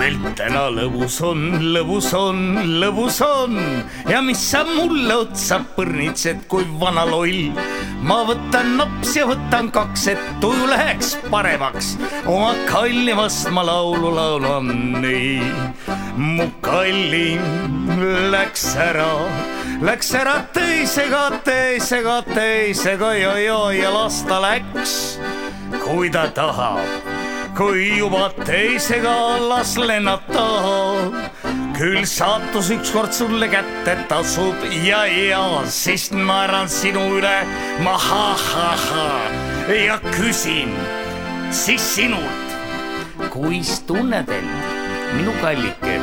täna lõbus on, lõbus on, lõbus on ja mis sa mulle otsa põrnitsed kui vana loll. ma võtan naps ja võtan kaks, et tuju läheks paremaks. oma kallimast ma laulu laulan nii. mu kallim läks ära, läks ära teisega, teisega, teisega ja, ja, ja las ta läks, kui ta tahab kui juba teisega las lennata. küll saatus ükskord sulle kätte tasub ja, ja siis naeran sinu üle ma ha-ha-ha ja küsin siis sinult, kuis tunned end, minu kallike?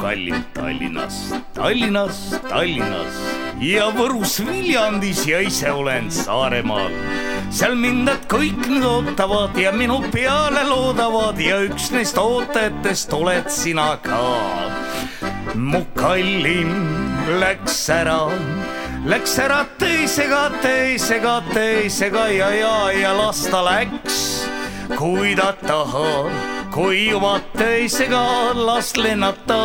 Kallim Tallinnas, Tallinnas, Tallinnas ja Võrus, Viljandis ja ise olen Saaremaal seal mind nad kõik nüüd ootavad ja minu peale loodavad ja üks neist ootajatest oled sina ka. mu kallim läks ära, läks ära teisega, teisega, teisega ja, ja, ja las ta läks, kui ta tahab, kui juba teisega las lennata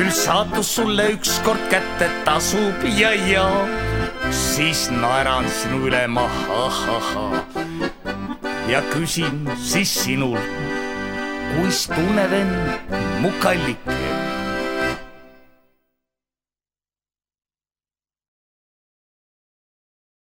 küll saatus sulle ükskord kätte tasub ja, ja siis naeran sinu üle ma ha-ha-ha ja küsin siis sinult, kuis tunned end, mu kallike